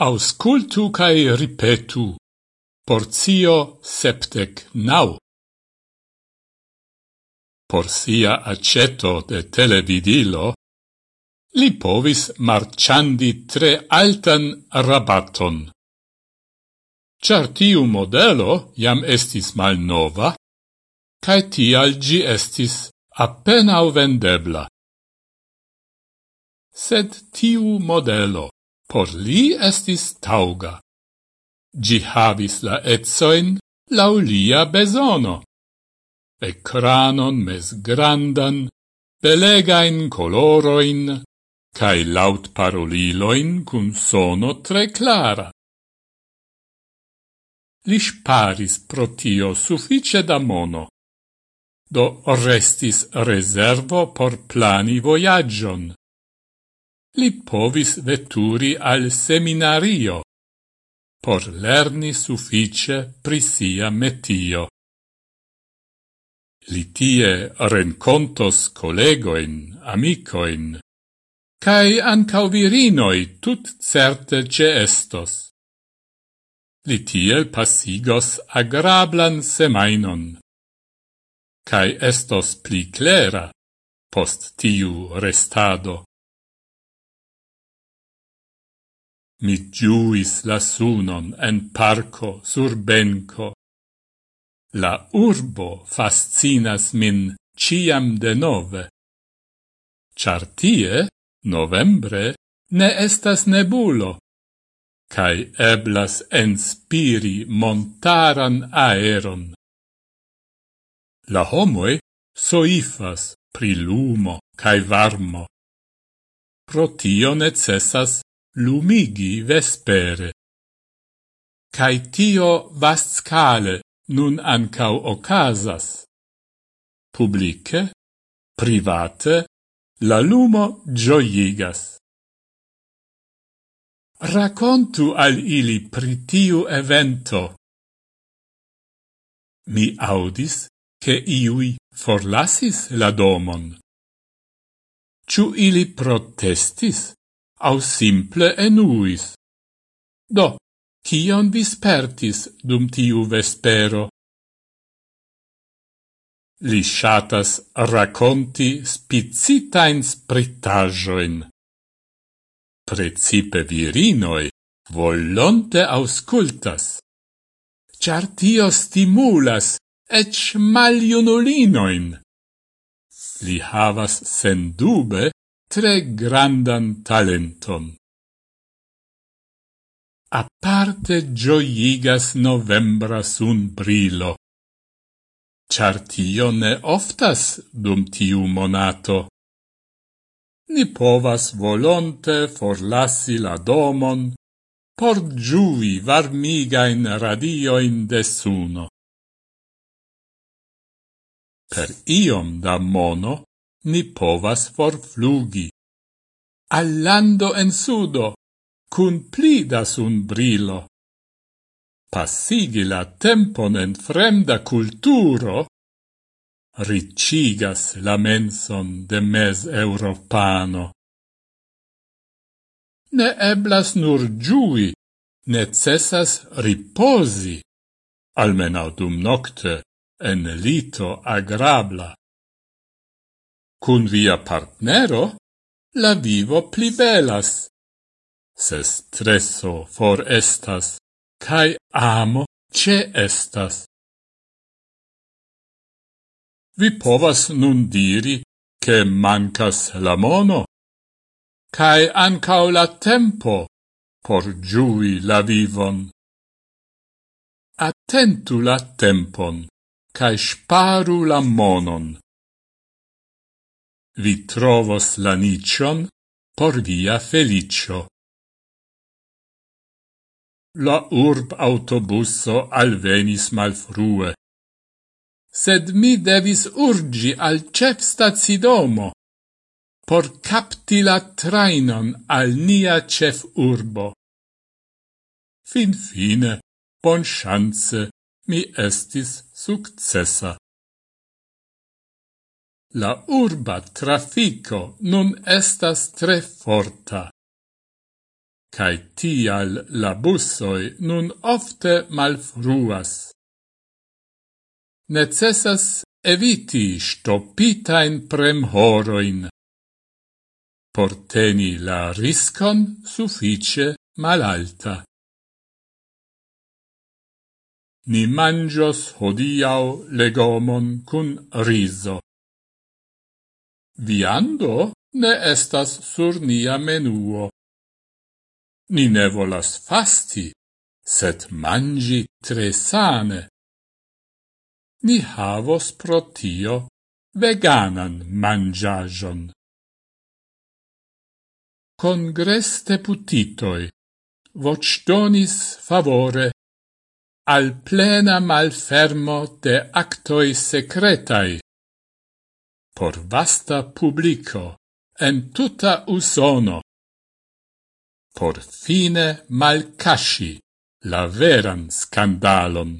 Auscultu cae ripetu. Porzio septec nau. Por sia aceto de televidilo, li povis marciandi tre altan rabaton. Char tiu modelo jam estis mal nova, cae tial gi estis appenao vendebla. Sed tiu modelo por li estis tauga. Gi havis la etzoin laulia besono. Ecranon mes grandan, belegain coloroin, cae laut paroliloin cun sono tre clara. Li sparis protio suffice da mono, do restis reservo por plani voyagion li povis veturi al seminario por lerni suffice pri sia metio. Li tie rencontos collegoin, amicoin, cae ancau virinoi tut certe ce estos. Li tiel passigos agrablan semainon, cae estos pli clera post tiu restado. Mi giuis la sunon en parco sur benco. La urbo fascinas min ciam de nove. Char tie, novembre, ne estas nebulo, cae eblas enspiri montaran aeron. La homoe soifas pri lumo cae varmo. Pro tio necessas lumigi vespere. Cai tio vastscale nun ancau ocasas. Publice, private, la lumo gioigas. Racontu al ili pritiu evento. Mi audis che iui forlasis la domon. Ciu ili protestis? au simple enuis. Do, kion vispertis dum tiu vespero? Li shatas raconti spicitain spritajoin. Precipe virinoi volonte auscultas, char tio stimulas ec maliunulinoin. Li havas sendube tre grandan talenton. Aparte gioigas novembra sun brilo, char tio ne oftas dum tiu monato. Ni povas volonte forlassi la domon por giui varmigain radioin de suno. Per iom da mono, ni povas forflugi. Al lando en sudo, cun plidas un brilo. Passigi la tempon en fremda culturo, ricigas la menson de mes europano. Ne eblas nur giui, necessas riposi, almenau dum nocte, en lito agrabla. Cun via partnero la vivo pli belas. Se stresso for estas, cae amo ce estas. Vi povas nun diri che mancas la mono, cae ancao la tempo por giui la vivon. Attentu la tempon, cae sparu la monon vi trovos la nicion por via felicio. La urb autobusso alvenis malfrue. Sed mi devis urgi al cef stazidomo por capti la trainon al nia cef urbo. Fin fine, bon chance, mi estis successa la urba trafico nun estas tre forta. Cai tial la bussoi nun ofte malfruas. Necessas eviti stopitain premhoroin. Porteni la riscon suffice malalta. Ni mangios hodiau legomon cun riso viando ne estas sur nia menuo. Ni ne volas fasti, set mangi tre sane. Ni havos pro tio veganan mangiagion. Congres deputitoi vocdonis favore al plena malfermo de actoi secretai por vasta publico en tuta usono. Por fine malcasci la veran scandalon.